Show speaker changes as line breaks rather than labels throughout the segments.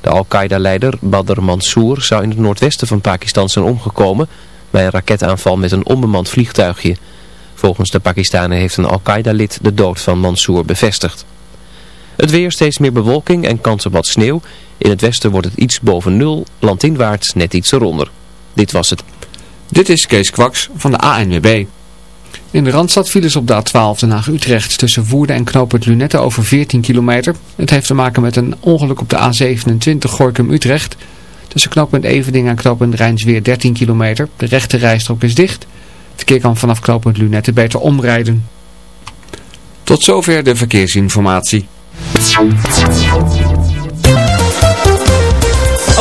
De Al-Qaeda-leider Badr Mansour zou in het noordwesten van Pakistan zijn omgekomen bij een raketaanval met een onbemand vliegtuigje. Volgens de Pakistanen heeft een Al-Qaeda-lid de dood van Mansour bevestigd. Het weer steeds meer bewolking en kans op wat sneeuw. In het westen wordt het iets boven nul, landinwaarts net iets eronder. Dit was het.
Dit is Kees Kwaks van de ANWB. In de Randstad vielen ze op de A12 Den Haag-Utrecht tussen Woerden en knooppunt Lunette over 14 kilometer. Het heeft te maken met een ongeluk op de A27 Gorkum-Utrecht. Tussen knooppunt Evening en knooppunt Rijnsweer 13 kilometer. De rechte rijstrook is dicht. Het verkeer kan vanaf knooppunt Lunette beter omrijden. Tot zover de verkeersinformatie.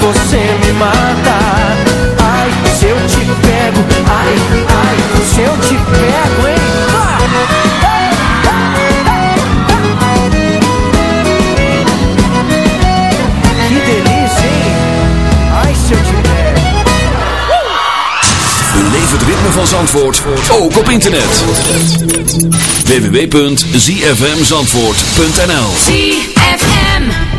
Você me mata. Ai, se eu te pego, ai, ai, se eu te pego, hein? Que delícia, hein? Ai, se eu te pego.
Beleef het ritme van Zandvoort, ook op internet. www.zfmzandvoort.nl
ZFM.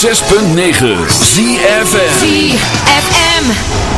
106.9 ZFM
ZFM.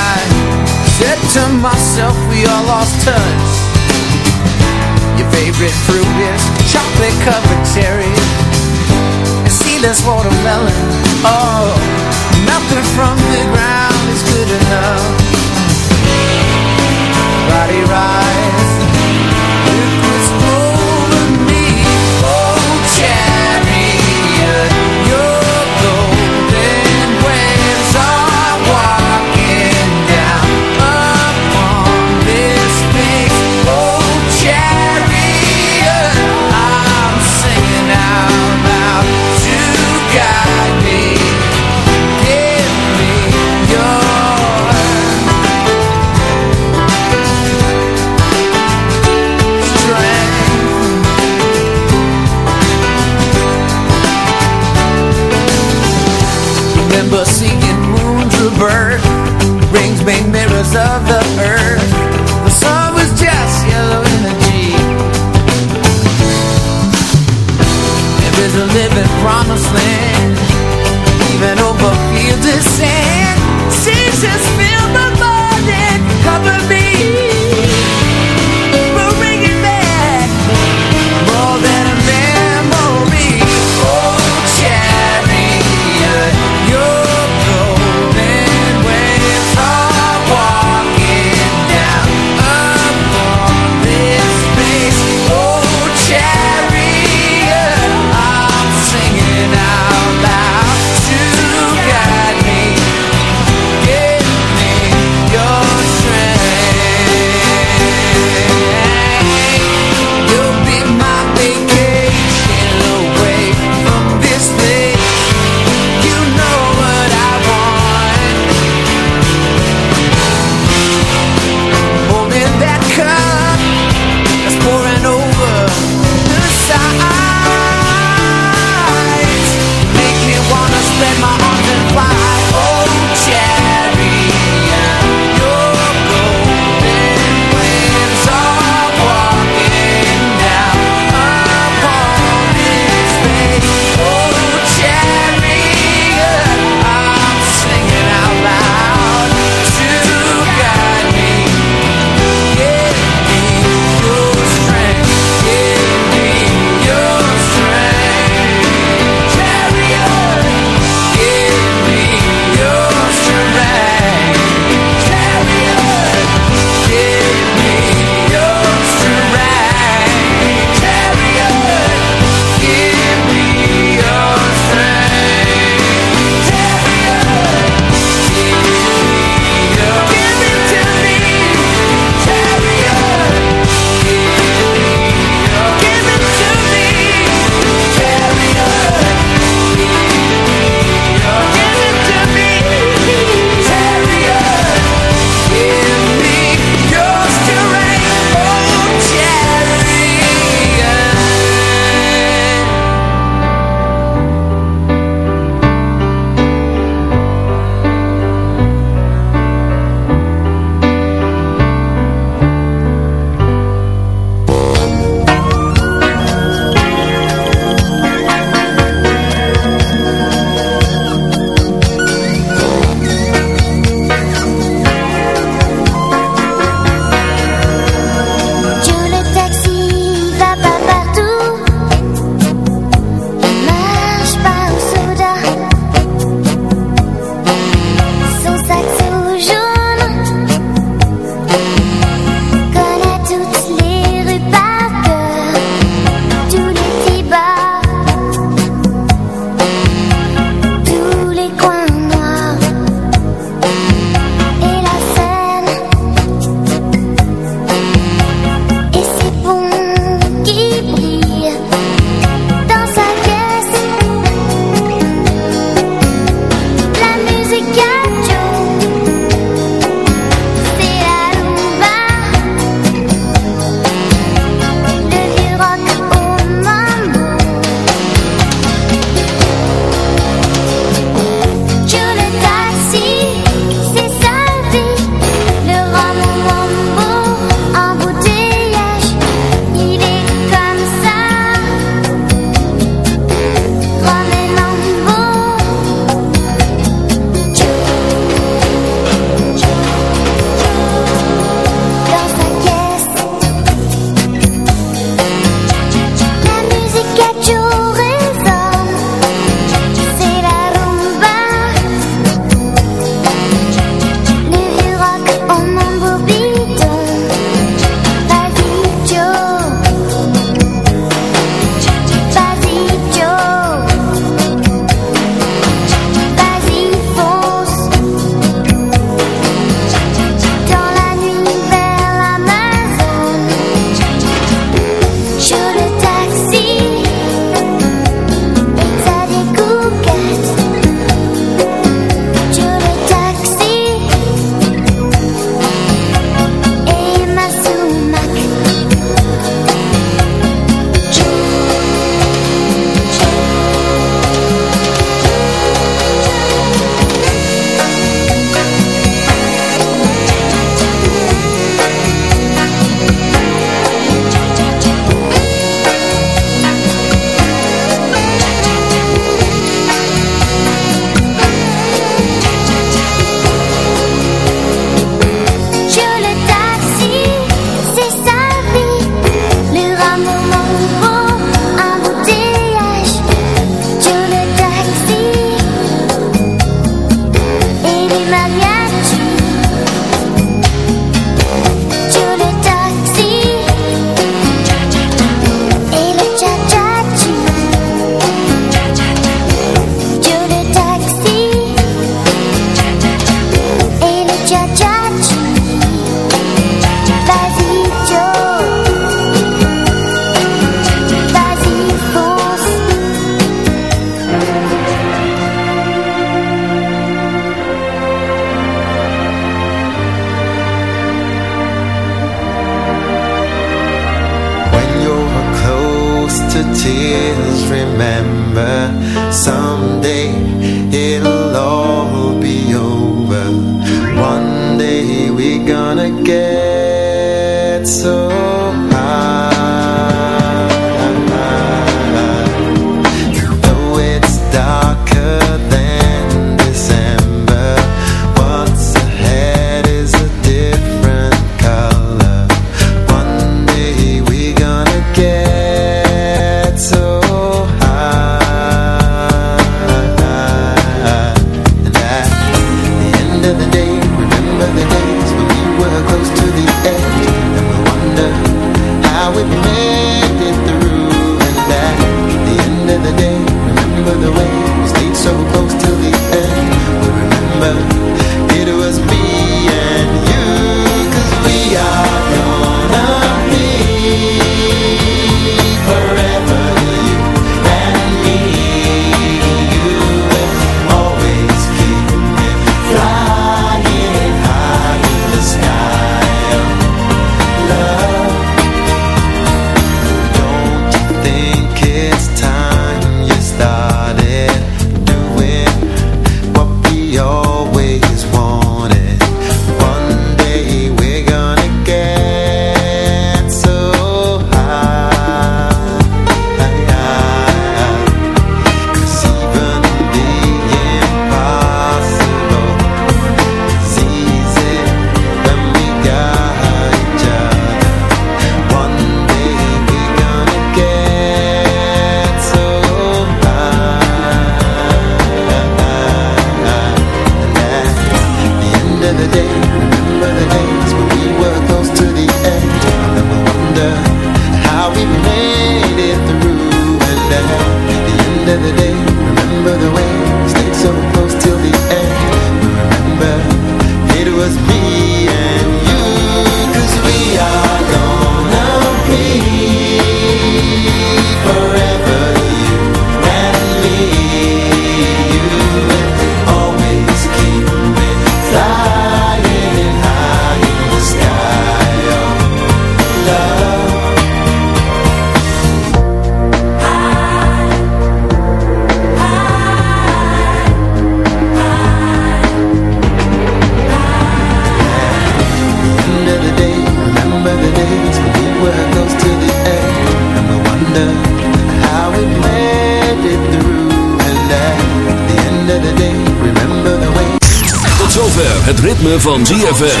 Het ritme van ZFM.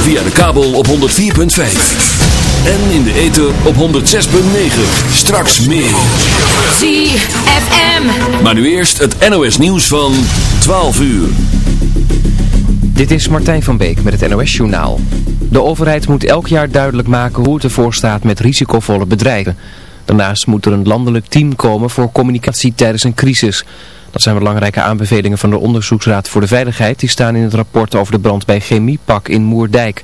Via de kabel op 104.5. En in de ether op 106.9. Straks meer.
ZFM.
Maar nu eerst het NOS nieuws van 12 uur.
Dit is Martijn van Beek met het NOS Journaal. De overheid moet elk jaar duidelijk maken hoe het ervoor staat met risicovolle bedrijven. Daarnaast moet er een landelijk team komen voor communicatie tijdens een crisis. Dat zijn belangrijke aanbevelingen van de Onderzoeksraad voor de Veiligheid. Die staan in het rapport over de brand bij Chemiepak in Moerdijk.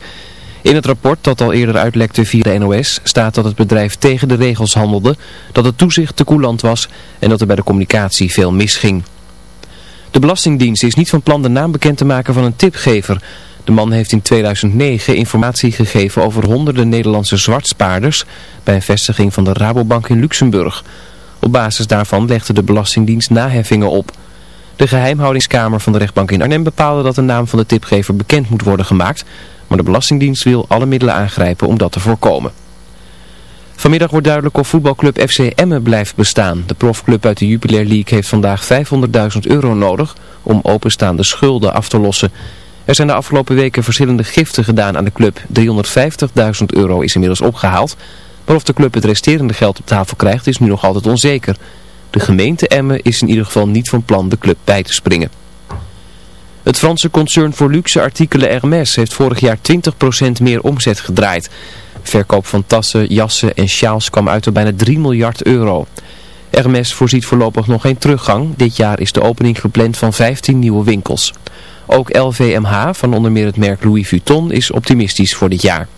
In het rapport dat al eerder uitlekte via de NOS staat dat het bedrijf tegen de regels handelde, dat het toezicht te koelant was en dat er bij de communicatie veel misging. De Belastingdienst is niet van plan de naam bekend te maken van een tipgever. De man heeft in 2009 informatie gegeven over honderden Nederlandse zwartspaarders bij een vestiging van de Rabobank in Luxemburg. Op basis daarvan legde de Belastingdienst naheffingen op. De geheimhoudingskamer van de rechtbank in Arnhem bepaalde dat de naam van de tipgever bekend moet worden gemaakt, maar de Belastingdienst wil alle middelen aangrijpen om dat te voorkomen. Vanmiddag wordt duidelijk of voetbalclub FC Emmen blijft bestaan. De profclub uit de Jupiler League heeft vandaag 500.000 euro nodig om openstaande schulden af te lossen. Er zijn de afgelopen weken verschillende giften gedaan aan de club. 350.000 euro is inmiddels opgehaald. Maar of de club het resterende geld op tafel krijgt is nu nog altijd onzeker. De gemeente Emmen is in ieder geval niet van plan de club bij te springen. Het Franse concern voor luxe artikelen Hermès heeft vorig jaar 20% meer omzet gedraaid. Verkoop van tassen, jassen en sjaals kwam uit op bijna 3 miljard euro. Hermès voorziet voorlopig nog geen teruggang. Dit jaar is de opening gepland van 15 nieuwe winkels. Ook LVMH van onder meer het merk Louis Vuitton is optimistisch voor dit jaar.